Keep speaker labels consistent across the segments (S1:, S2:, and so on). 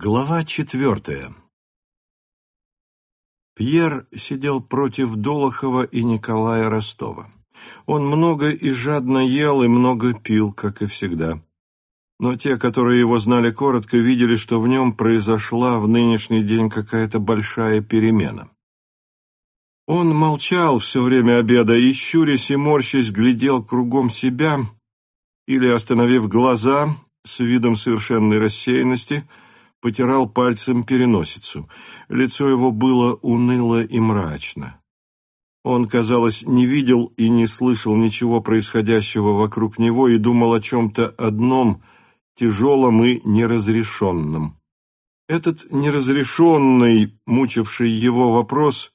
S1: Глава четвертая Пьер сидел против Долохова и Николая Ростова. Он много и жадно ел и много пил, как и всегда. Но те, которые его знали коротко, видели, что в нем произошла в нынешний день какая-то большая перемена. Он молчал все время обеда и, щурясь и морщась, глядел кругом себя или, остановив глаза, с видом совершенной рассеянности – потирал пальцем переносицу. Лицо его было уныло и мрачно. Он, казалось, не видел и не слышал ничего происходящего вокруг него и думал о чем-то одном, тяжелом и неразрешенном. Этот неразрешенный, мучивший его вопрос,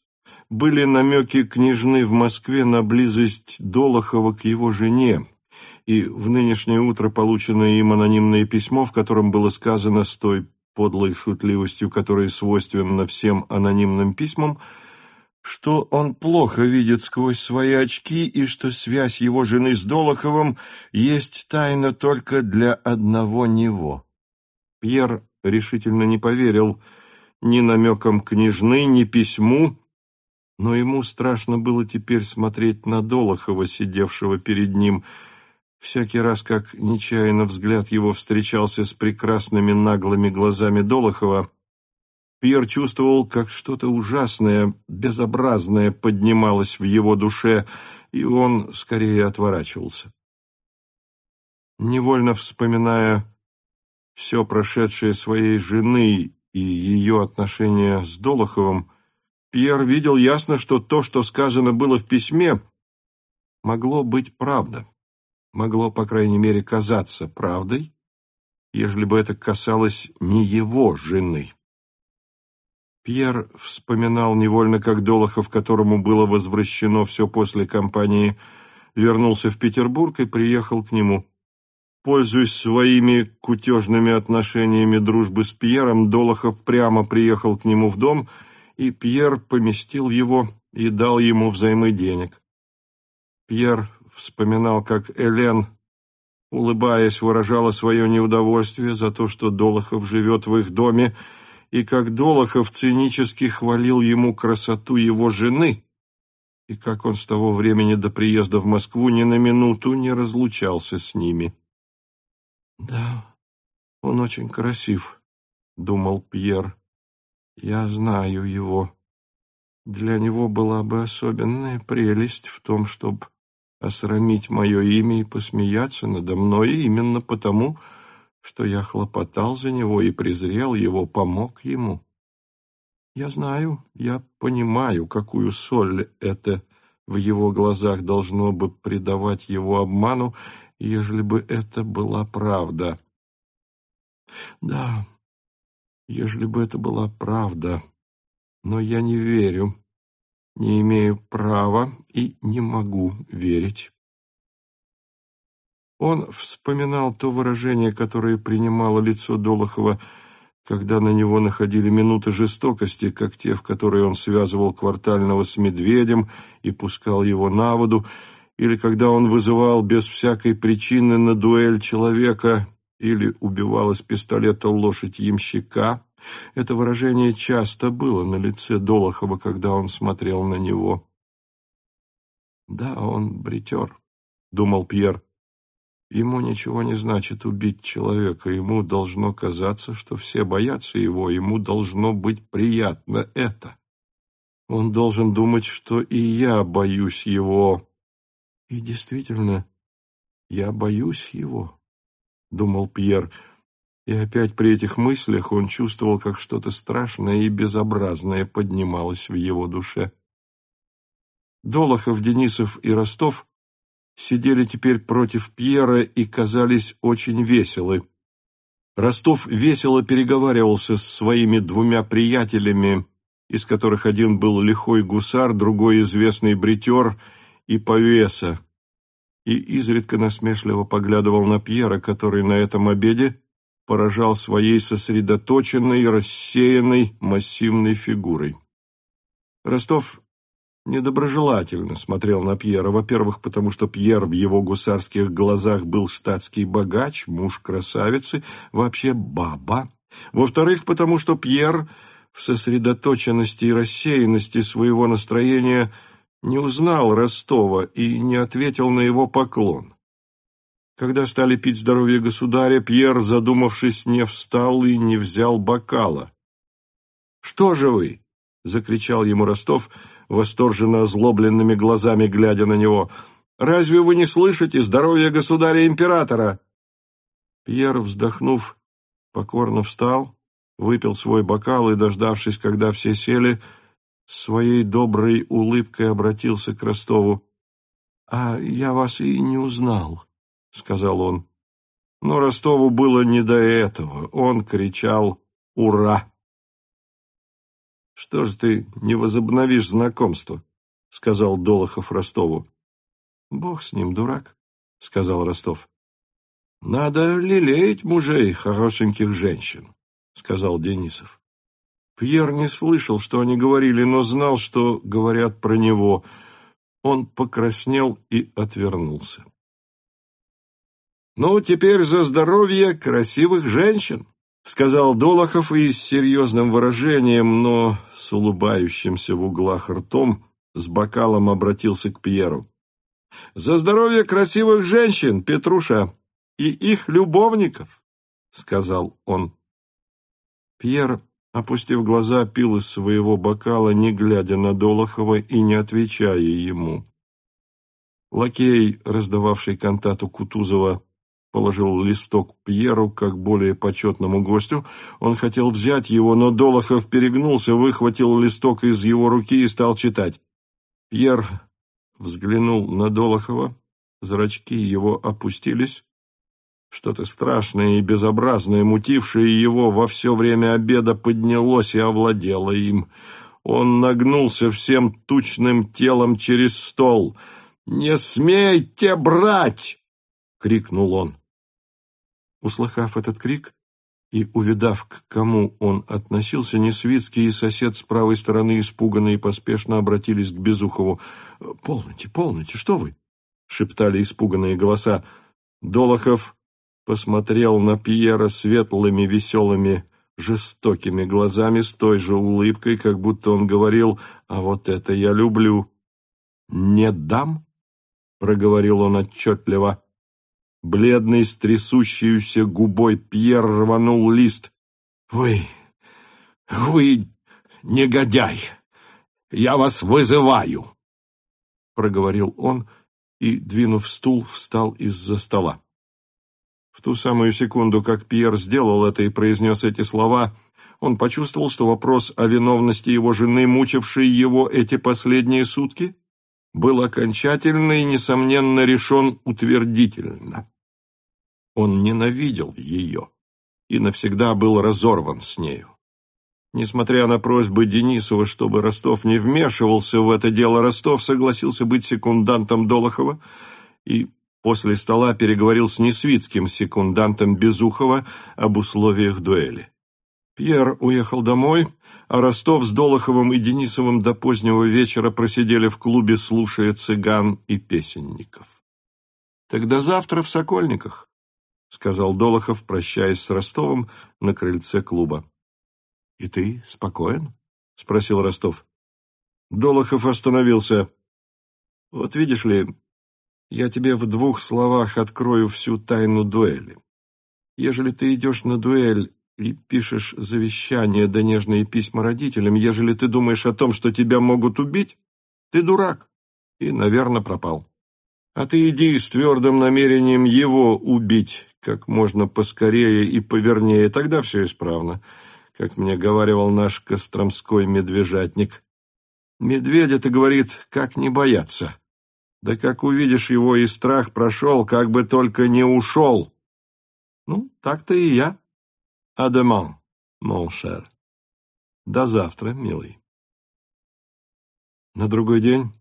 S1: были намеки княжны в Москве на близость Долохова к его жене, и в нынешнее утро полученное им анонимное письмо, в котором было сказано с той подлой шутливостью, которая свойственна всем анонимным письмам, что он плохо видит сквозь свои очки и что связь его жены с Долоховым есть тайна только для одного него. Пьер решительно не поверил ни намекам княжны, ни письму, но ему страшно было теперь смотреть на Долохова, сидевшего перед ним, — Всякий раз, как нечаянно взгляд его встречался с прекрасными наглыми глазами Долохова, Пьер чувствовал, как что-то ужасное, безобразное поднималось в его душе, и он скорее отворачивался. Невольно вспоминая все прошедшее своей жены и ее отношения с Долоховым, Пьер видел ясно, что то, что сказано было в письме, могло быть правда могло, по крайней мере, казаться правдой, ежели бы это касалось не его жены. Пьер вспоминал невольно, как Долохов, которому было возвращено все после кампании, вернулся в Петербург и приехал к нему. Пользуясь своими кутежными отношениями дружбы с Пьером, Долохов прямо приехал к нему в дом, и Пьер поместил его и дал ему взаймы денег. Пьер вспоминал, как Элен, улыбаясь, выражала свое неудовольствие за то, что Долохов живет в их доме, и как Долохов цинически хвалил ему красоту его жены, и как он с того времени до приезда в Москву ни на минуту не разлучался с ними. «Да, он очень красив», — думал Пьер. «Я знаю его. Для него была бы особенная прелесть в том, чтобы осрамить мое имя и посмеяться надо мной именно потому, что я хлопотал за него и презрел его, помог ему. Я знаю, я понимаю, какую соль это в его глазах должно бы придавать его обману, ежели бы это была правда. Да, ежели бы это была правда, но я не верю не имею права и не могу верить. Он вспоминал то выражение, которое принимало лицо Долохова, когда на него находили минуты жестокости, как те, в которые он связывал квартального с медведем и пускал его на воду, или когда он вызывал без всякой причины на дуэль человека или убивал из пистолета лошадь ямщика. Это выражение часто было на лице Долохова, когда он смотрел на него. «Да, он бритер», — думал Пьер. «Ему ничего не значит убить человека. Ему должно казаться, что все боятся его. Ему должно быть приятно это. Он должен думать, что и я боюсь его. И действительно, я боюсь его», — думал Пьер, — и опять при этих мыслях он чувствовал, как что-то страшное и безобразное поднималось в его душе. Долохов, Денисов и Ростов сидели теперь против Пьера и казались очень веселы. Ростов весело переговаривался с своими двумя приятелями, из которых один был лихой гусар, другой известный бритер и повеса, и изредка насмешливо поглядывал на Пьера, который на этом обеде поражал своей сосредоточенной, рассеянной, массивной фигурой. Ростов недоброжелательно смотрел на Пьера, во-первых, потому что Пьер в его гусарских глазах был штатский богач, муж красавицы, вообще баба, Во-вторых, потому что Пьер в сосредоточенности и рассеянности своего настроения не узнал Ростова и не ответил на его поклон. Когда стали пить здоровье государя, Пьер, задумавшись, не встал и не взял бокала. «Что же вы?» — закричал ему Ростов, восторженно озлобленными глазами глядя на него. «Разве вы не слышите здоровья государя-императора?» Пьер, вздохнув, покорно встал, выпил свой бокал и, дождавшись, когда все сели, своей доброй улыбкой обратился к Ростову. «А я вас и не узнал», — сказал он. Но Ростову было не до этого. Он кричал «Ура!». «Что ж ты не возобновишь знакомство?» — сказал Долохов Ростову. «Бог с ним, дурак», — сказал Ростов. «Надо лелеять мужей, хорошеньких женщин», — сказал Денисов. Пьер не слышал, что они говорили, но знал, что говорят про него. Он покраснел и отвернулся. «Ну, теперь за здоровье красивых женщин», — сказал Долохов и с серьезным выражением, но с улыбающимся в углах ртом, с бокалом обратился к Пьеру. «За здоровье красивых женщин, Петруша, и их любовников», — сказал он. Пьер опустив глаза, пил из своего бокала, не глядя на Долохова и не отвечая ему. Лакей, раздававший кантату Кутузова, положил листок Пьеру как более почетному гостю. Он хотел взять его, но Долохов перегнулся, выхватил листок из его руки и стал читать. Пьер взглянул на Долохова, зрачки его опустились, что-то страшное и безобразное, мутившее его во все время обеда, поднялось и овладело им. Он нагнулся всем тучным телом через стол. «Не смейте брать!» — крикнул он. Услыхав этот крик и увидав, к кому он относился, Несвицкий и сосед с правой стороны испуганно и поспешно обратились к Безухову. «Полноте, полноте, что вы?» — шептали испуганные голоса. Долохов посмотрел на Пьера светлыми, веселыми, жестокими глазами с той же улыбкой, как будто он говорил «А вот это я люблю». «Не дам?» — проговорил он отчетливо. Бледный, с трясущейся губой Пьер рванул лист. «Вы... вы негодяй! Я вас вызываю!» Проговорил он и, двинув стул, встал из-за стола. В ту самую секунду, как Пьер сделал это и произнес эти слова, он почувствовал, что вопрос о виновности его жены, мучившей его эти последние сутки, был окончательно и, несомненно, решен утвердительно. Он ненавидел ее и навсегда был разорван с нею. Несмотря на просьбы Денисова, чтобы Ростов не вмешивался в это дело, Ростов согласился быть секундантом Долохова и После стола переговорил с Несвицким, секундантом Безухова, об условиях дуэли. Пьер уехал домой, а Ростов с Долоховым и Денисовым до позднего вечера просидели в клубе, слушая цыган и песенников. «Тогда завтра в Сокольниках», — сказал Долохов, прощаясь с Ростовым на крыльце клуба. «И ты спокоен?» — спросил Ростов. Долохов остановился. «Вот видишь ли, я тебе в двух словах открою всю тайну дуэли. Ежели ты идешь на дуэль и пишешь завещание да нежные письма родителям, ежели ты думаешь о том, что тебя могут убить, ты дурак и, наверное, пропал. А ты иди с твердым намерением его убить как можно поскорее и повернее, тогда все исправно, как мне говаривал наш костромской медвежатник. Медведя-то, говорит, как не бояться. Да как увидишь его, и страх прошел, как бы только не ушел. Ну, так-то и я. Адеман, cher. До завтра, милый. На другой день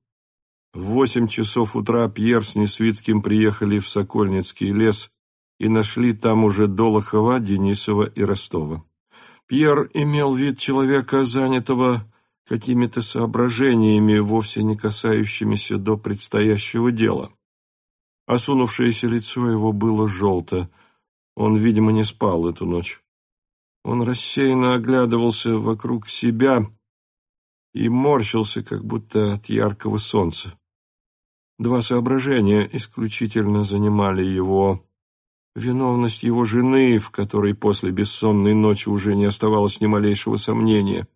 S1: в восемь часов утра Пьер с Несвицким приехали в Сокольницкий лес и нашли там уже Долохова, Денисова и Ростова. Пьер имел вид человека, занятого какими-то соображениями, вовсе не касающимися до предстоящего дела. Осунувшееся лицо его было желто. Он, видимо, не спал эту ночь. Он рассеянно оглядывался вокруг себя и морщился, как будто от яркого солнца. Два соображения исключительно занимали его. Виновность его жены, в которой после бессонной ночи уже не оставалось ни малейшего сомнения,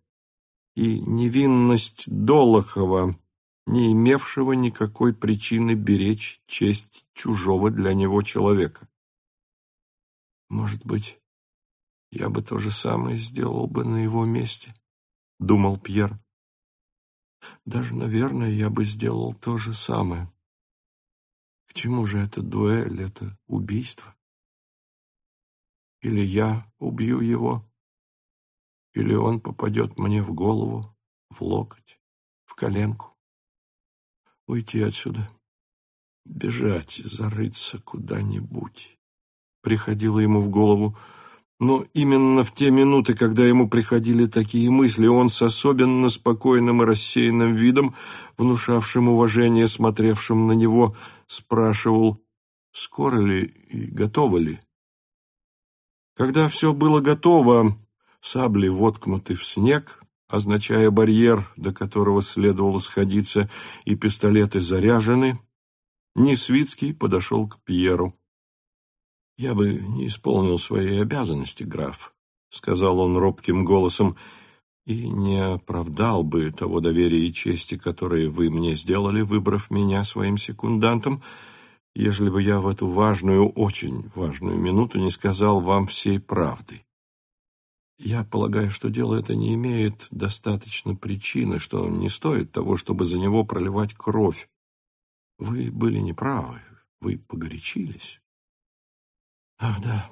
S1: и невинность Долохова, не имевшего никакой причины беречь честь чужого для него человека. Может быть, я бы то же самое сделал бы на его месте, — думал Пьер. Даже, наверное, я бы сделал то же самое. К чему же это дуэль, это убийство? Или я убью его, или он попадет мне в голову, в локоть, в коленку. Уйти отсюда, бежать, зарыться куда-нибудь. Приходило ему в голову, но именно в те минуты, когда ему приходили такие мысли, он с особенно спокойным и рассеянным видом, внушавшим уважение смотревшим на него, спрашивал, скоро ли и готово ли. Когда все было готово, сабли воткнуты в снег, означая барьер, до которого следовало сходиться, и пистолеты заряжены, Несвицкий подошел к Пьеру. «Я бы не исполнил своей обязанности, граф», — сказал он робким голосом, «и не оправдал бы того доверия и чести, которые вы мне сделали, выбрав меня своим секундантом, ежели бы я в эту важную, очень важную минуту не сказал вам всей правды. Я полагаю, что дело это не имеет достаточно причины, что не стоит того, чтобы за него проливать кровь. Вы были неправы, вы погорячились. Ах, да,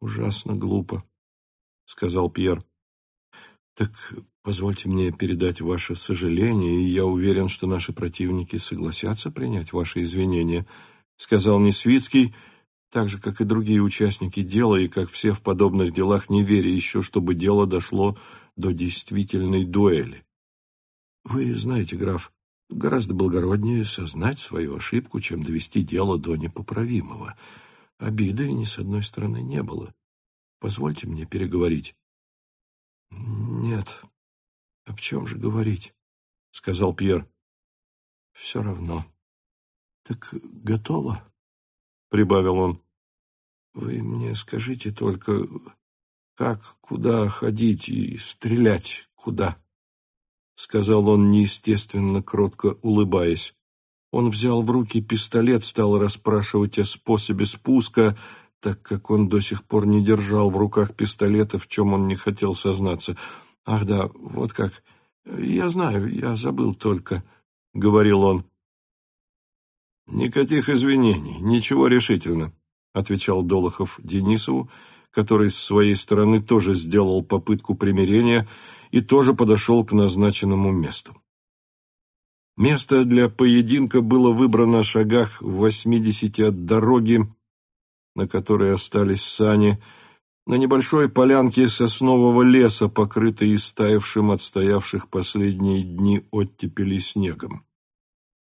S1: ужасно глупо, сказал Пьер. Так позвольте мне передать ваше сожаление, и я уверен, что наши противники согласятся принять ваши извинения, сказал Несвицкий, так же, как и другие участники дела, и как все в подобных делах, не веря еще, чтобы дело дошло до действительной дуэли. Вы знаете, граф, гораздо благороднее сознать свою ошибку, чем довести дело до непоправимого. Обиды ни с одной стороны не было. Позвольте мне переговорить. — Нет. Об чем же говорить? — сказал Пьер. — Все равно. — Так готово? — прибавил он. — Вы мне скажите только, как, куда ходить и стрелять куда? — сказал он неестественно кротко, улыбаясь. Он взял в руки пистолет, стал расспрашивать о способе спуска, так как он до сих пор не держал в руках пистолета, в чем он не хотел сознаться. «Ах да, вот как. Я знаю, я забыл только», — говорил он. «Никаких извинений, ничего решительно», — отвечал Долохов Денисову, который с своей стороны тоже сделал попытку примирения и тоже подошел к назначенному месту. Место для поединка было выбрано в шагах в восьмидесяти от дороги, на которой остались сани, на небольшой полянке соснового леса, покрытой истаявшим от стоявших последние дни оттепели снегом.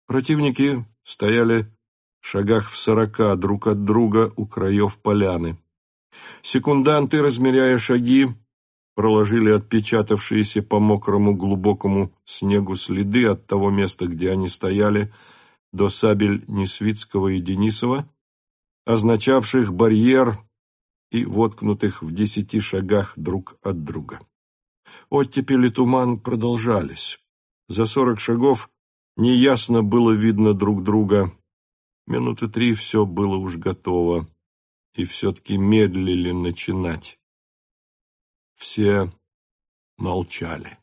S1: Противники стояли в шагах в сорока друг от друга у краев поляны. Секунданты, размеряя шаги, проложили отпечатавшиеся по мокрому глубокому снегу следы от того места, где они стояли, до сабель Несвицкого и Денисова, означавших барьер и воткнутых в десяти шагах друг от друга. Оттепель и туман продолжались. За сорок шагов неясно было видно друг друга. Минуты три все было уж готово, и все-таки медлили начинать. Все молчали.